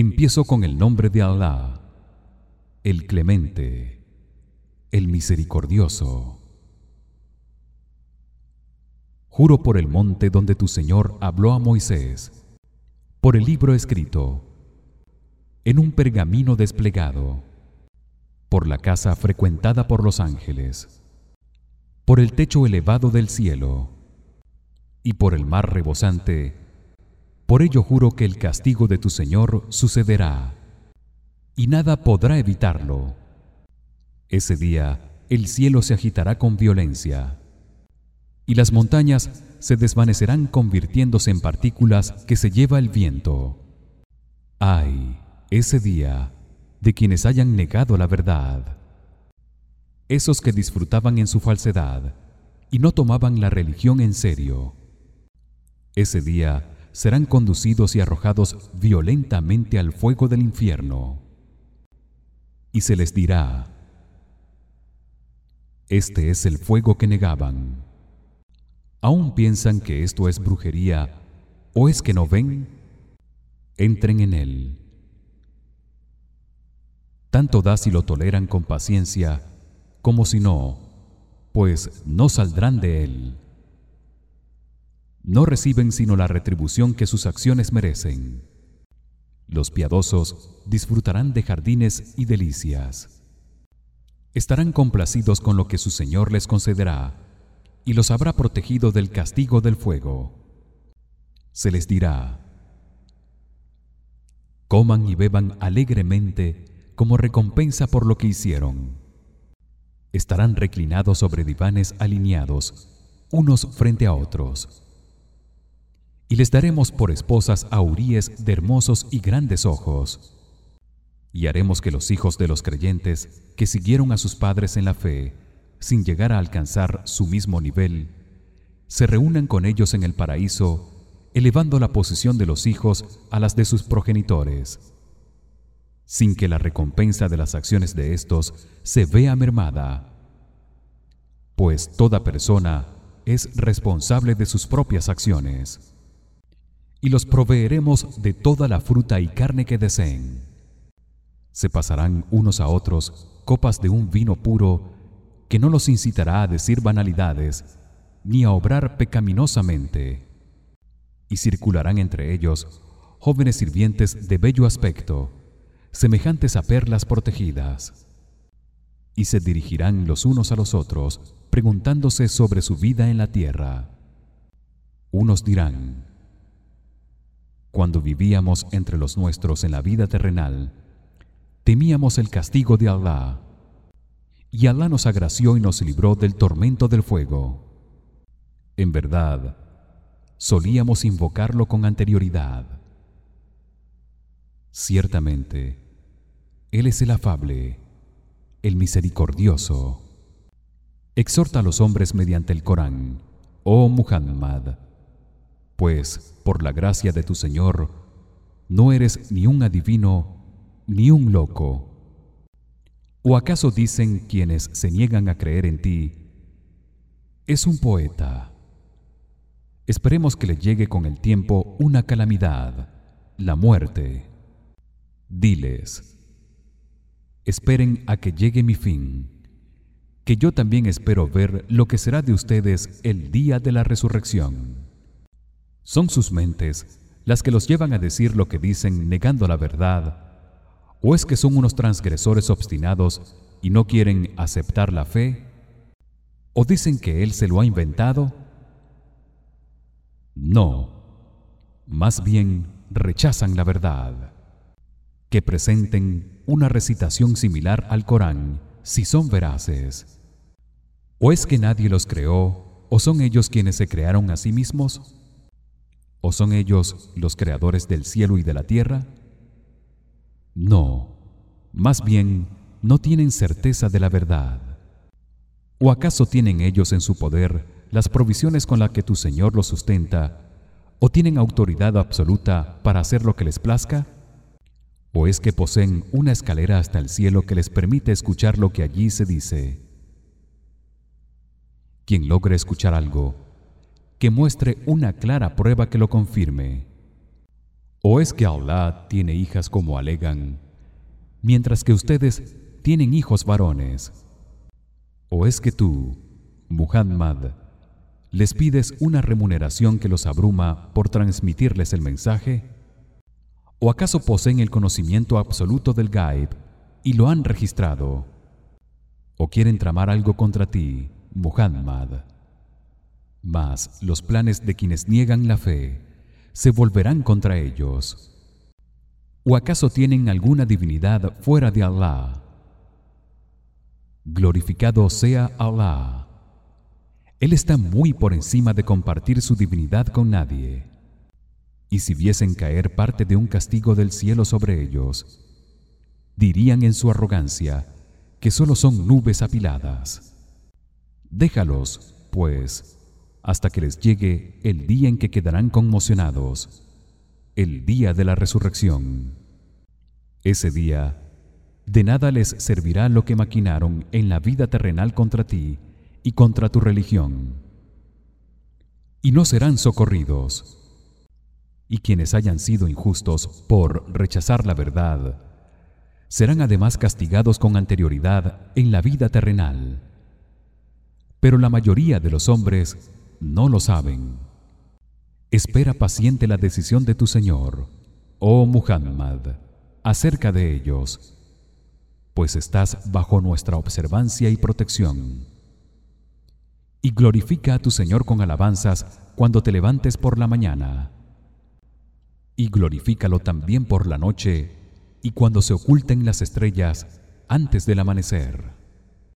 Empiezo con el nombre de Allah, el Clemente, el Misericordioso. Juro por el monte donde tu Señor habló a Moisés, por el libro escrito, en un pergamino desplegado, por la casa frecuentada por los ángeles, por el techo elevado del cielo y por el mar rebosante por ello juro que el castigo de tu Señor sucederá y nada podrá evitarlo. Ese día el cielo se agitará con violencia y las montañas se desvanecerán convirtiéndose en partículas que se lleva el viento. Ay, ese día de quienes hayan negado la verdad. Esos que disfrutaban en su falsedad y no tomaban la religión en serio. Ese día serán conducidos y arrojados violentamente al fuego del infierno. Y se les dirá este es el fuego que negaban. Aún piensan que esto es brujería o es que no ven entren en él. Tanto da si lo toleran con paciencia como si no pues no saldrán de él no reciben sino la retribución que sus acciones merecen. Los piadosos disfrutarán de jardines y delicias. Estarán complacidos con lo que su Señor les concederá y los habrá protegido del castigo del fuego. Se les dirá: Coman y beban alegremente como recompensa por lo que hicieron. Estarán reclinados sobre divanes alineados, unos frente a otros y les daremos por esposas a de hermosos y grandes ojos. Y haremos que los hijos de los creyentes que siguieron a sus padres en la fe sin llegar a alcanzar su mismo nivel se reúnan con ellos en el paraíso elevando la posición de los hijos a las de sus progenitores. Sin que la recompensa de las acciones de estos se vea mermada. Pues toda persona es responsable de sus propias acciones y los proveeremos de toda la fruta y carne que deseen. Se pasarán unos a otros copas de un vino puro que no los incitará a decir banalidades ni a obrar pecaminosamente. Y circularán entre ellos jóvenes sirvientes de bello aspecto, semejantes a perlas protegidas. Y se dirigirán los unos a los otros preguntándose sobre su vida en la tierra. Unos dirán: cuando vivíamos entre los nuestros en la vida terrenal temíamos el castigo de Allah y Allah nos agració y nos libró del tormento del fuego. En verdad solíamos invocarlo con anterioridad. Ciertamente él es el afable el misericordioso. Exhorta a los hombres mediante el Corán oh Muhammad pues por la gracia de tu Señor no eres ni un adivino ni un loco. O acaso dicen quienes se niegan a creer en ti es un poeta esperemos que le llegue con el tiempo una calamidad la muerte. Diles esperen a que llegue mi fin que yo también espero ver lo que será de ustedes el día de la resurrección son sus mentes las que los llevan a decir lo que dicen negando la verdad o es que son unos transgresores obstinados y no quieren aceptar la fe o dicen que él se lo ha inventado no más bien rechazan la verdad. Que presenten una recitación similar al Corán si son veraces. O es que nadie los creó o son ellos quienes se crearon a sí mismos ¿O son ellos los creadores del cielo y de la tierra? No, más bien no tienen certeza de la verdad. ¿O acaso tienen ellos en su poder las provisiones con las que tu Señor los sustenta o tienen autoridad absoluta para hacer lo que les plazca? ¿O es que poseen una escalera hasta el cielo que les permite escuchar lo que allí se dice? Quien logre escuchar algo que muestre una clara prueba que lo confirme ¿O es que Allah tiene hijas como alegan, mientras que ustedes tienen hijos varones? ¿O es que tú, Muhammad, les pides una remuneración que los abruma por transmitirles el mensaje? ¿O acaso poseen el conocimiento absoluto del Gaib y lo han registrado? ¿O quieren tramar algo contra ti, Muhammad? Mas los planes de quienes niegan la fe se volverán contra ellos. ¿O acaso tienen alguna divinidad fuera de Allah? Glorificado sea Allah. Él está muy por encima de compartir su divinidad con nadie. Y si viesen caer parte de un castigo del cielo sobre ellos, dirían en su arrogancia que solo son nubes apiladas. Déjalos, pues, hasta que les llegue el día en que quedarán conmocionados, el día de la resurrección. Ese día de nada les servirá lo que maquinaron en la vida terrenal contra ti y contra tu religión. Y no serán socorridos. Y quienes hayan sido injustos por rechazar la verdad serán además castigados con anterioridad en la vida terrenal. Pero la mayoría de los hombres no lo saben. Espera paciente la decisión de tu Señor, oh Muhammad, acerca de ellos, pues estás bajo nuestra observancia y protección. Y glorifica a tu Señor con alabanzas cuando te levantes por la mañana. Y glorifícalo también por la noche y cuando se oculten las estrellas antes del amanecer.